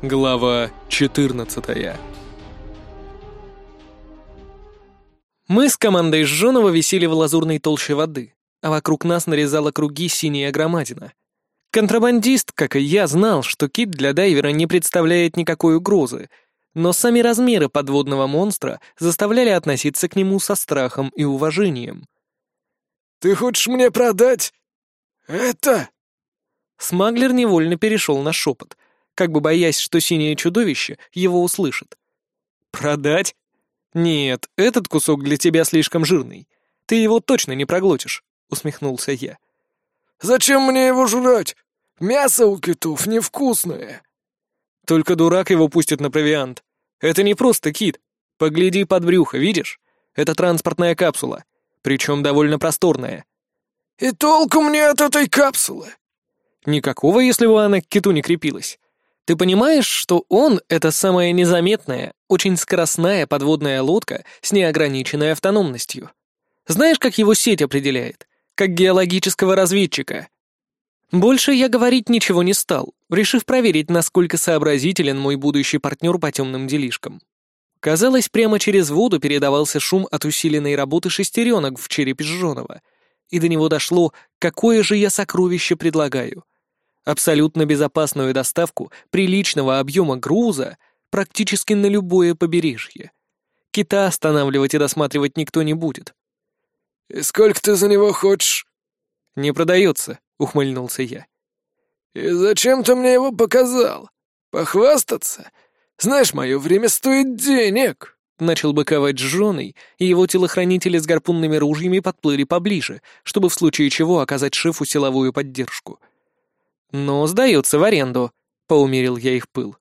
Глава 14 Мы с командой Жжонова висели в лазурной толще воды, а вокруг нас нарезала круги синяя громадина. Контрабандист, как и я, знал, что кит для дайвера не представляет никакой угрозы, но сами размеры подводного монстра заставляли относиться к нему со страхом и уважением. «Ты хочешь мне продать это?» Смаглер невольно перешел на шепот — как бы боясь, что синее чудовище его услышит. «Продать? Нет, этот кусок для тебя слишком жирный. Ты его точно не проглотишь», — усмехнулся я. «Зачем мне его жрать? Мясо у китов невкусное». «Только дурак его пустит на провиант. Это не просто кит. Погляди под брюхо, видишь? Это транспортная капсула, причем довольно просторная». «И толку мне от этой капсулы?» «Никакого, если бы она к киту не крепилась. Ты понимаешь, что он — это самая незаметная, очень скоростная подводная лодка с неограниченной автономностью? Знаешь, как его сеть определяет? Как геологического разведчика. Больше я говорить ничего не стал, решив проверить, насколько сообразителен мой будущий партнер по темным делишкам. Казалось, прямо через воду передавался шум от усиленной работы шестеренок в черепе Жжонова, и до него дошло, какое же я сокровище предлагаю — абсолютно безопасную доставку приличного объема груза практически на любое побережье. Кита останавливать и досматривать никто не будет. «И сколько ты за него хочешь?» «Не продается», — ухмыльнулся я. «И зачем ты мне его показал? Похвастаться? Знаешь, мое время стоит денег!» Начал быковать с женой, и его телохранители с гарпунными ружьями подплыли поближе, чтобы в случае чего оказать шефу силовую поддержку. «Но сдается в аренду», — поумерил я их пыл.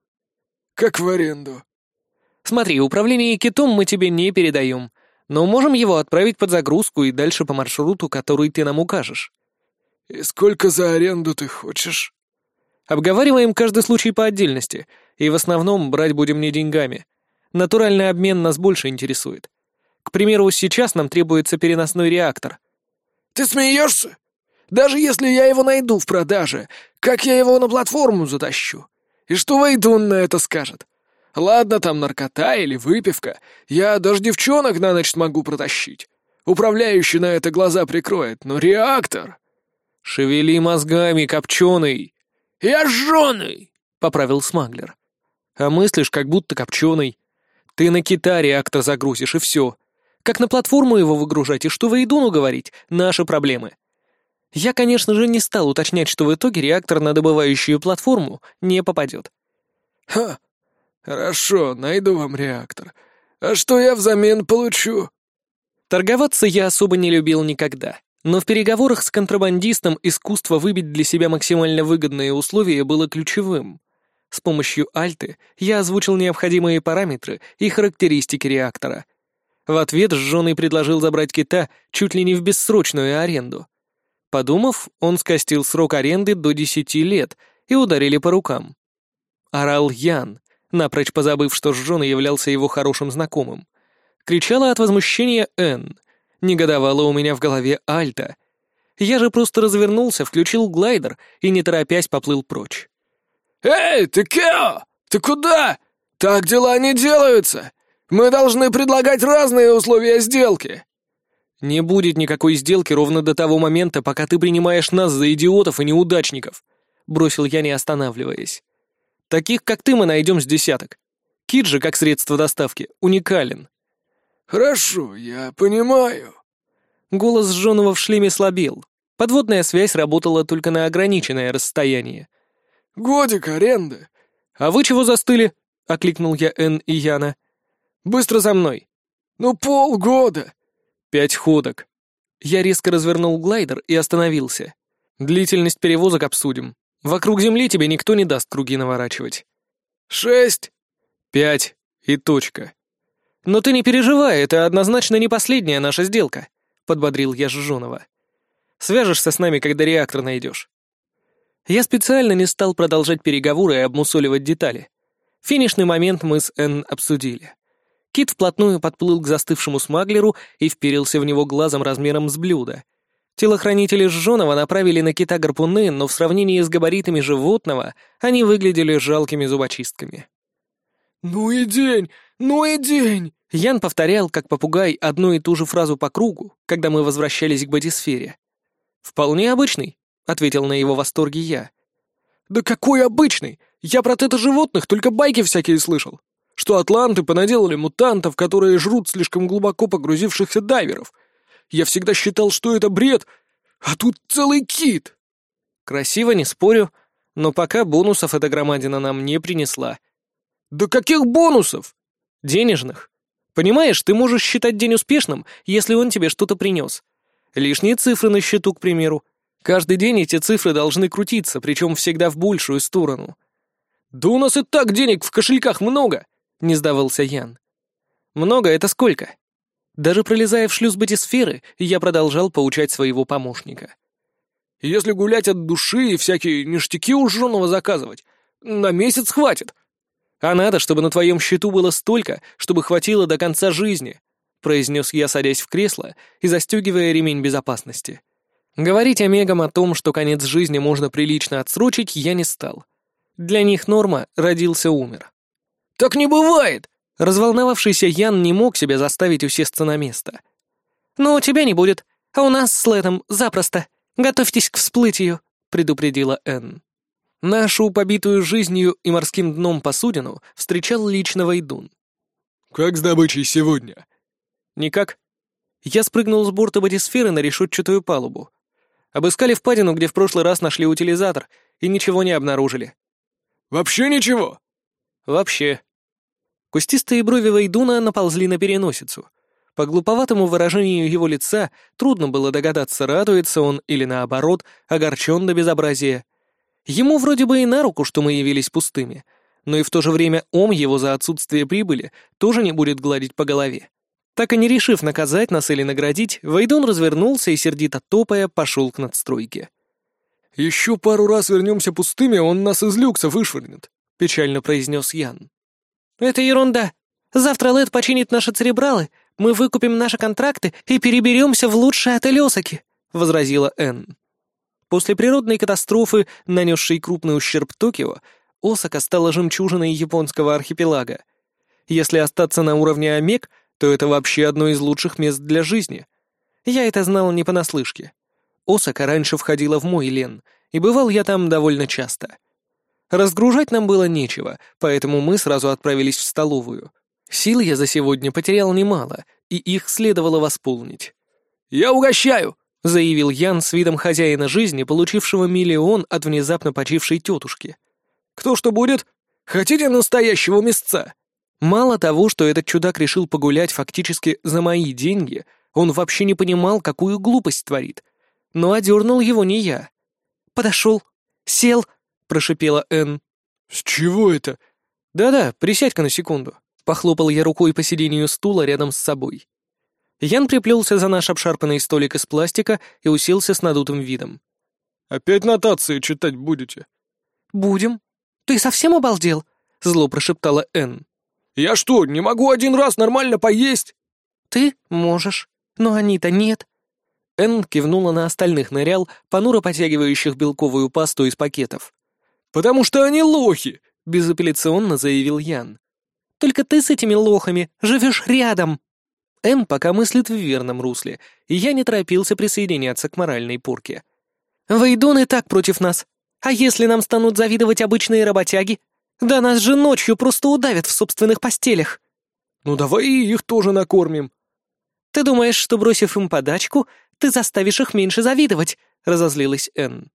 «Как в аренду?» «Смотри, управление китом мы тебе не передаем, но можем его отправить под загрузку и дальше по маршруту, который ты нам укажешь». «И сколько за аренду ты хочешь?» «Обговариваем каждый случай по отдельности, и в основном брать будем не деньгами. Натуральный обмен нас больше интересует. К примеру, сейчас нам требуется переносной реактор». «Ты смеешься? Даже если я его найду в продаже, как я его на платформу затащу? И что Вейдун на это скажет? Ладно, там наркота или выпивка. Я даже девчонок на ночь могу протащить. Управляющий на это глаза прикроет, но реактор... «Шевели мозгами, копченый!» «Я жженый!» — поправил Смаглер. «А мыслишь, как будто копченый. Ты на кита реактор загрузишь, и все. Как на платформу его выгружать и что Вейдуну говорить — наши проблемы. Я, конечно же, не стал уточнять, что в итоге реактор на добывающую платформу не попадет. «Ха! Хорошо, найду вам реактор. А что я взамен получу?» Торговаться я особо не любил никогда, но в переговорах с контрабандистом искусство выбить для себя максимально выгодные условия было ключевым. С помощью альты я озвучил необходимые параметры и характеристики реактора. В ответ Жженый предложил забрать кита чуть ли не в бессрочную аренду — Подумав, он скостил срок аренды до десяти лет и ударили по рукам. Орал Ян, напрочь позабыв, что Жжон являлся его хорошим знакомым. Кричала от возмущения Энн. Негодовала у меня в голове Альта. Я же просто развернулся, включил глайдер и, не торопясь, поплыл прочь. «Эй, ты Кео! Ты куда? Так дела не делаются! Мы должны предлагать разные условия сделки!» «Не будет никакой сделки ровно до того момента, пока ты принимаешь нас за идиотов и неудачников», — бросил я, не останавливаясь. «Таких, как ты, мы найдем с десяток. Кит же, как средство доставки, уникален». «Хорошо, я понимаю». Голос Жженого в шлеме слабел. Подводная связь работала только на ограниченное расстояние. «Годик аренды». «А вы чего застыли?» — окликнул я Эн и Яна. «Быстро за мной». «Ну, полгода. Пять ходок. Я резко развернул глайдер и остановился. Длительность перевозок обсудим. Вокруг Земли тебе никто не даст круги наворачивать. Шесть. Пять. И точка. Но ты не переживай, это однозначно не последняя наша сделка, подбодрил я Жжонова. Свяжешься с нами, когда реактор найдешь. Я специально не стал продолжать переговоры и обмусоливать детали. Финишный момент мы с Н обсудили. Кит вплотную подплыл к застывшему смаглеру и вперился в него глазом размером с блюдо. Телохранители Жженого направили на кита гарпуны, но в сравнении с габаритами животного они выглядели жалкими зубочистками. «Ну и день! Ну и день!» Ян повторял, как попугай, одну и ту же фразу по кругу, когда мы возвращались к бодисфере. «Вполне обычный», — ответил на его восторге я. «Да какой обычный! Я про тета-животных только байки всякие слышал. Что атланты понаделали мутантов, которые жрут слишком глубоко погрузившихся дайверов, я всегда считал, что это бред, а тут целый кит!» «Красиво, не спорю, но пока бонусов эта громадина нам не принесла». «Да каких бонусов?» «Денежных. Понимаешь, ты можешь считать день успешным, если он тебе что-то принес. Лишние цифры на счету, к примеру. Каждый день эти цифры должны крутиться, причем всегда в большую сторону». «Да у нас и так денег в кошельках много!» — не сдавался Ян. «Много — это сколько?» Даже пролезая в шлюз батисферы, я продолжал поучать своего помощника. «Если гулять от души и всякие ништяки у жженого заказывать, на месяц хватит». «А надо, чтобы на твоем счету было столько, чтобы хватило до конца жизни», произнес я, садясь в кресло и застегивая ремень безопасности. Говорить Омегам о том, что конец жизни можно прилично отсрочить, я не стал. Для них норма «родился-умер». «Так не бывает!» Разволновавшийся Ян не мог себя заставить усесться на место. «Ну, у тебя не будет, а у нас с Лэтом запросто. Готовьтесь к всплытию», — предупредила Энн. Нашу побитую жизнью и морским дном посудину встречал лично Вайдун. «Как с добычей сегодня?» «Никак». Я спрыгнул с борта бодисферы на решетчатую палубу. Обыскали впадину, где в прошлый раз нашли утилизатор, и ничего не обнаружили. «Вообще ничего?» «Вообще», Кустистые брови Вейдуна наползли на переносицу. По глуповатому выражению его лица трудно было догадаться, радуется он или, наоборот, огорчен до безобразия. Ему вроде бы и на руку, что мы явились пустыми, но и в то же время ом его за отсутствие прибыли тоже не будет гладить по голове. Так и не решив наказать нас или наградить, Вейдун развернулся и, сердито топая, пошел к надстройке. «Еще пару раз вернемся пустыми, он нас из люкса вышвырнет», — печально произнес Ян. «Это ерунда. Завтра Лэд починит наши церебралы, мы выкупим наши контракты и переберемся в лучшие отель Осаки», — возразила Энн. После природной катастрофы, нанесшей крупный ущерб Токио, Осака стала жемчужиной японского архипелага. Если остаться на уровне Омег, то это вообще одно из лучших мест для жизни. Я это знал не понаслышке. Осака раньше входила в мой лен, и бывал я там довольно часто. Разгружать нам было нечего, поэтому мы сразу отправились в столовую. Сил я за сегодня потерял немало, и их следовало восполнить. «Я угощаю!» — заявил Ян с видом хозяина жизни, получившего миллион от внезапно почившей тетушки. «Кто что будет? Хотите настоящего мясца?» Мало того, что этот чудак решил погулять фактически за мои деньги, он вообще не понимал, какую глупость творит. Но одернул его не я. Подошел, сел, — прошипела Энн. «С чего это?» «Да-да, присядь-ка на секунду». Похлопал я рукой по сиденью стула рядом с собой. Ян приплелся за наш обшарпанный столик из пластика и уселся с надутым видом. «Опять нотации читать будете?» «Будем. Ты совсем обалдел?» — зло прошептала Энн. «Я что, не могу один раз нормально поесть?» «Ты можешь, но они-то нет». Энн кивнула на остальных нырял, понуро потягивающих белковую пасту из пакетов. «Потому что они лохи!» — безапелляционно заявил Ян. «Только ты с этими лохами живешь рядом!» М пока мыслит в верном русле, и я не торопился присоединяться к моральной порке. «Вейдун и так против нас. А если нам станут завидовать обычные работяги? Да нас же ночью просто удавят в собственных постелях!» «Ну давай их тоже накормим!» «Ты думаешь, что, бросив им подачку, ты заставишь их меньше завидовать?» — разозлилась Энн.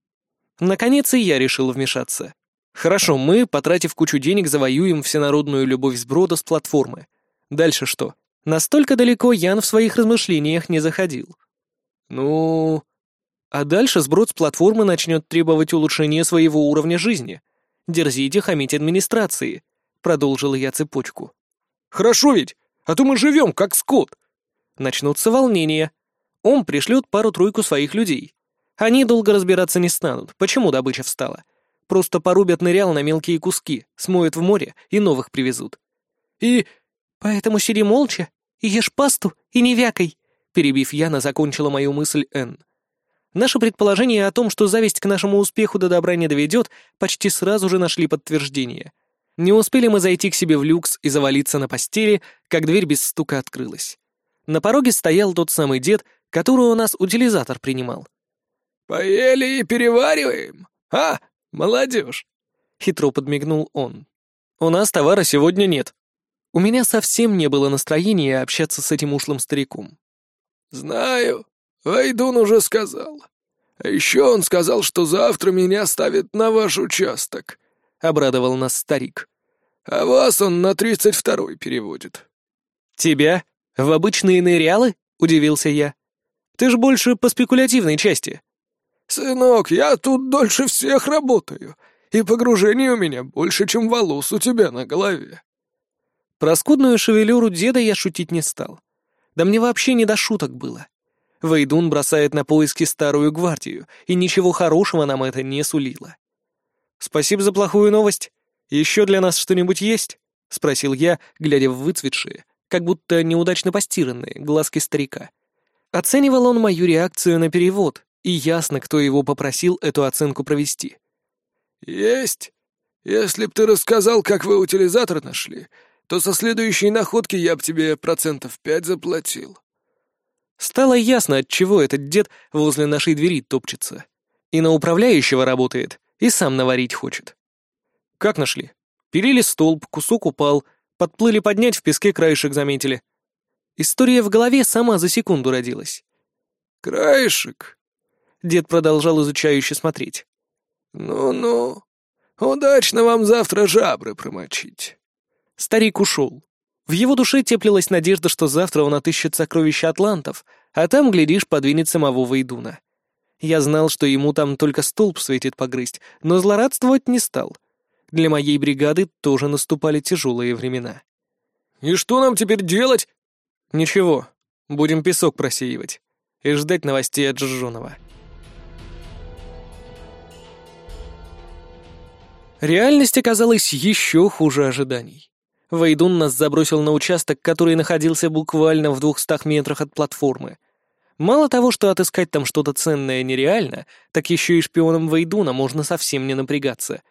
Наконец и я решил вмешаться. Хорошо, мы, потратив кучу денег, завоюем всенародную любовь сброда с платформы. Дальше что? Настолько далеко Ян в своих размышлениях не заходил. Ну... А дальше сброд с платформы начнет требовать улучшения своего уровня жизни. Дерзите хамить администрации. Продолжил я цепочку. Хорошо ведь, а то мы живем как скот. Начнутся волнения. Он пришлет пару-тройку своих людей. Они долго разбираться не станут, почему добыча встала. Просто порубят нырял на мелкие куски, смоют в море и новых привезут. И... Поэтому сиди молча, и ешь пасту, и не вякай, перебив Яна, закончила мою мысль Энн. Наше предположение о том, что зависть к нашему успеху до добра не доведет, почти сразу же нашли подтверждение. Не успели мы зайти к себе в люкс и завалиться на постели, как дверь без стука открылась. На пороге стоял тот самый дед, который у нас утилизатор принимал. «Поели и перевариваем? А, молодежь!» — хитро подмигнул он. «У нас товара сегодня нет». У меня совсем не было настроения общаться с этим ушлым стариком. «Знаю. Вайдун уже сказал. А еще он сказал, что завтра меня ставят на ваш участок», — обрадовал нас старик. «А вас он на тридцать второй переводит». «Тебя? В обычные нырялы?» — удивился я. «Ты ж больше по спекулятивной части». «Сынок, я тут дольше всех работаю, и погружение у меня больше, чем волос у тебя на голове». Про скудную шевелюру деда я шутить не стал. Да мне вообще не до шуток было. Вейдун бросает на поиски старую гвардию, и ничего хорошего нам это не сулило. «Спасибо за плохую новость. Еще для нас что-нибудь есть?» — спросил я, глядя в выцветшие, как будто неудачно постиранные, глазки старика. Оценивал он мою реакцию на перевод, и ясно, кто его попросил эту оценку провести. «Есть. Если б ты рассказал, как вы утилизатор нашли, то со следующей находки я б тебе процентов пять заплатил». Стало ясно, от чего этот дед возле нашей двери топчется. И на управляющего работает, и сам наварить хочет. Как нашли? Пилили столб, кусок упал, подплыли поднять, в песке краешек заметили. История в голове сама за секунду родилась. «Краешек?» Дед продолжал изучающе смотреть. «Ну-ну, удачно вам завтра жабры промочить». Старик ушел. В его душе теплилась надежда, что завтра он отыщет сокровища атлантов, а там, глядишь, подвинет самого Вейдуна. Я знал, что ему там только столб светит погрызть, но злорадствовать не стал. Для моей бригады тоже наступали тяжелые времена. «И что нам теперь делать?» «Ничего, будем песок просеивать и ждать новостей от Жжонова». Реальность оказалась еще хуже ожиданий. Вейдун нас забросил на участок, который находился буквально в двухстах метрах от платформы. Мало того, что отыскать там что-то ценное нереально, так еще и шпионом Вейдуна можно совсем не напрягаться.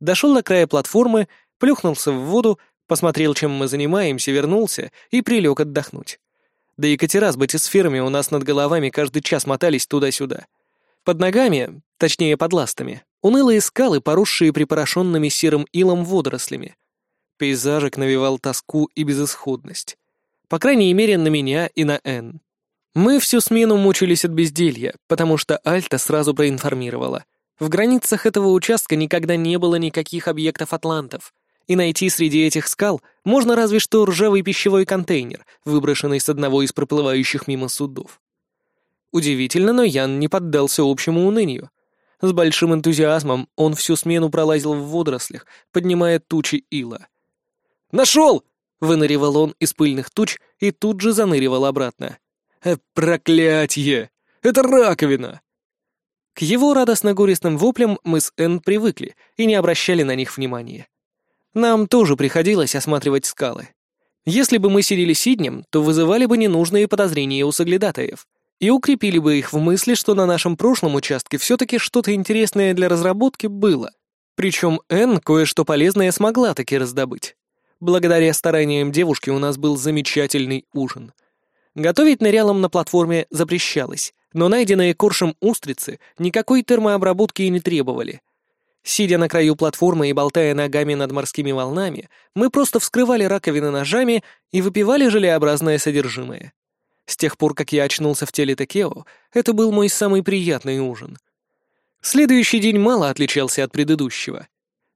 Дошел до края платформы, плюхнулся в воду, посмотрел, чем мы занимаемся, вернулся и прилег отдохнуть. Да и катера с батисферами у нас над головами каждый час мотались туда-сюда. Под ногами, точнее под ластами, унылые скалы, поросшие припорошенными серым илом водорослями. Пейзажик навевал тоску и безысходность. По крайней мере, на меня и на Н. Мы всю смену мучились от безделья, потому что Альта сразу проинформировала. В границах этого участка никогда не было никаких объектов атлантов, и найти среди этих скал можно разве что ржавый пищевой контейнер, выброшенный с одного из проплывающих мимо судов. Удивительно, но Ян не поддался общему унынию. С большим энтузиазмом он всю смену пролазил в водорослях, поднимая тучи ила — «Нашел!» — выныривал он из пыльных туч и тут же заныривал обратно. «Э, «Проклятье! Это раковина!» К его радостно-горестным воплям мы с Энн привыкли и не обращали на них внимания. Нам тоже приходилось осматривать скалы. Если бы мы сидели сиднем, то вызывали бы ненужные подозрения у соглядатаев и укрепили бы их в мысли, что на нашем прошлом участке все-таки что-то интересное для разработки было. Причем Энн кое-что полезное смогла таки раздобыть. Благодаря стараниям девушки у нас был замечательный ужин. Готовить нырялом на платформе запрещалось, но найденные коршем устрицы никакой термообработки и не требовали. Сидя на краю платформы и болтая ногами над морскими волнами, мы просто вскрывали раковины ножами и выпивали желеобразное содержимое. С тех пор, как я очнулся в теле Текео, это был мой самый приятный ужин. Следующий день мало отличался от предыдущего.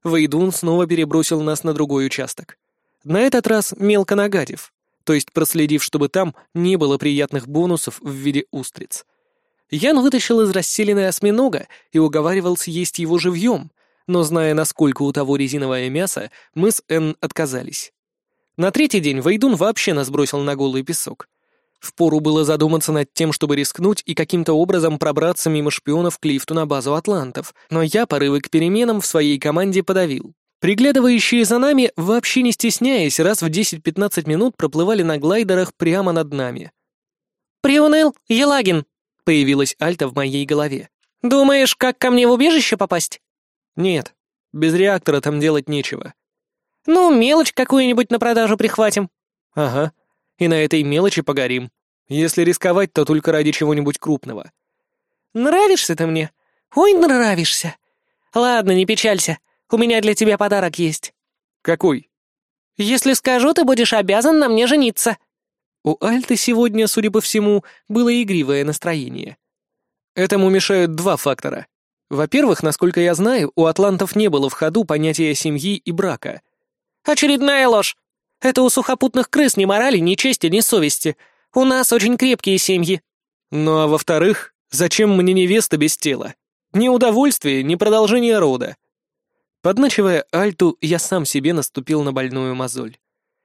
Вейдун снова перебросил нас на другой участок. На этот раз мелко нагадив, то есть проследив, чтобы там не было приятных бонусов в виде устриц. Ян вытащил из расселенной осьминога и уговаривал съесть его живьем, но, зная, насколько у того резиновое мясо, мы с Энн отказались. На третий день Вейдун вообще нас бросил на голый песок. Впору было задуматься над тем, чтобы рискнуть и каким-то образом пробраться мимо шпионов к лифту на базу атлантов, но я порывы к переменам в своей команде подавил. Приглядывающие за нами, вообще не стесняясь, раз в 10-15 минут проплывали на глайдерах прямо над нами. «Приуныл, Елагин!» Появилась Альта в моей голове. «Думаешь, как ко мне в убежище попасть?» «Нет, без реактора там делать нечего». «Ну, мелочь какую-нибудь на продажу прихватим». «Ага, и на этой мелочи погорим. Если рисковать, то только ради чего-нибудь крупного». «Нравишься ты мне? Ой, нравишься. Ладно, не печалься, у меня для тебя подарок есть». «Какой?» «Если скажу, ты будешь обязан на мне жениться». У Альты сегодня, судя по всему, было игривое настроение. Этому мешают два фактора. Во-первых, насколько я знаю, у атлантов не было в ходу понятия семьи и брака. «Очередная ложь! Это у сухопутных крыс ни морали, ни чести, ни совести. У нас очень крепкие семьи». Ну а во-вторых, зачем мне невеста без тела? Ни удовольствия, ни продолжения рода. Подначивая Альту, я сам себе наступил на больную мозоль.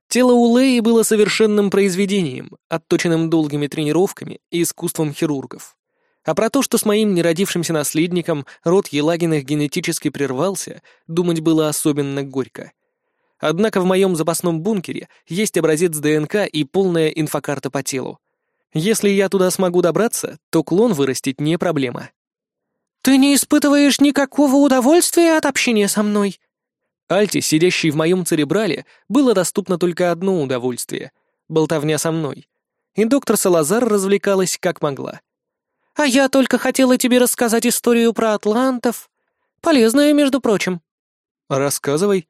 Тело у Леи было совершенным произведением, отточенным долгими тренировками и искусством хирургов. А про то, что с моим неродившимся наследником род Елагиных генетически прервался, думать было особенно горько. Однако в моем запасном бункере есть образец ДНК и полная инфокарта по телу. Если я туда смогу добраться, то клон вырастить не проблема. «Ты не испытываешь никакого удовольствия от общения со мной?» Альте, сидящей в моем церебрале, было доступно только одно удовольствие — болтовня со мной. И доктор Салазар развлекалась как могла. «А я только хотела тебе рассказать историю про атлантов. Полезная, между прочим». «Рассказывай».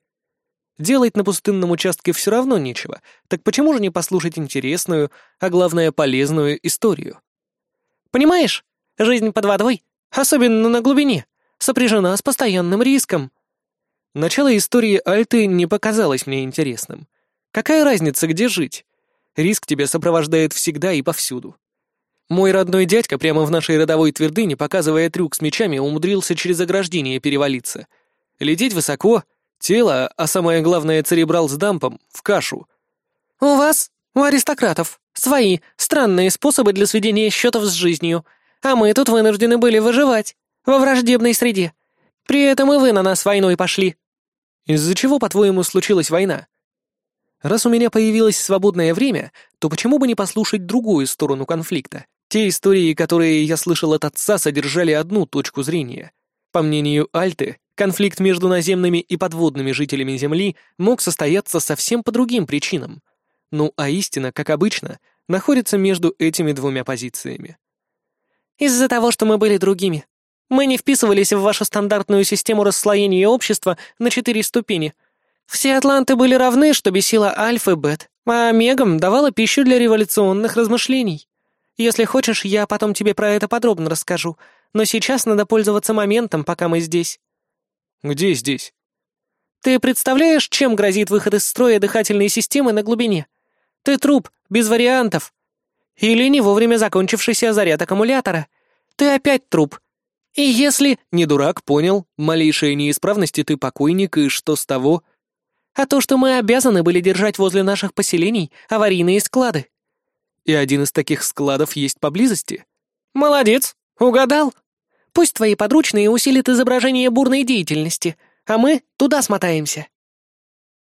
Делать на пустынном участке все равно нечего, так почему же не послушать интересную, а главное полезную историю? «Понимаешь, жизнь под водой, особенно на глубине, сопряжена с постоянным риском», Начало истории Альты не показалось мне интересным. Какая разница, где жить? Риск тебя сопровождает всегда и повсюду. Мой родной дядька прямо в нашей родовой твердыне, показывая трюк с мечами, умудрился через ограждение перевалиться. Лететь высоко, тело, а самое главное церебрал с дампом, в кашу. «У вас, у аристократов, свои странные способы для сведения счетов с жизнью, а мы тут вынуждены были выживать во враждебной среде. При этом и вы на нас войной пошли». «Из-за чего, по-твоему, случилась война?» «Раз у меня появилось свободное время, то почему бы не послушать другую сторону конфликта? Те истории, которые я слышал от отца, содержали одну точку зрения. По мнению Альты, конфликт между наземными и подводными жителями Земли мог состояться совсем по другим причинам. Ну а истина, как обычно, находится между этими двумя позициями. «Из-за того, что мы были другими», мы не вписывались в вашу стандартную систему расслоения общества на четыре ступени. Все атланты были равны, что бесило альф и бет, а омегам давала пищу для революционных размышлений. Если хочешь, я потом тебе про это подробно расскажу, но сейчас надо пользоваться моментом, пока мы здесь». «Где здесь?» «Ты представляешь, чем грозит выход из строя дыхательной системы на глубине? Ты труп, без вариантов. Или не вовремя закончившийся заряд аккумулятора. Ты опять труп, и если... Не дурак, понял. Малейшие неисправности ты покойник, и что с того? А то, что мы обязаны были держать возле наших поселений аварийные склады. И один из таких складов есть поблизости. Молодец, угадал. Пусть твои подручные усилят изображение бурной деятельности, а мы туда смотаемся.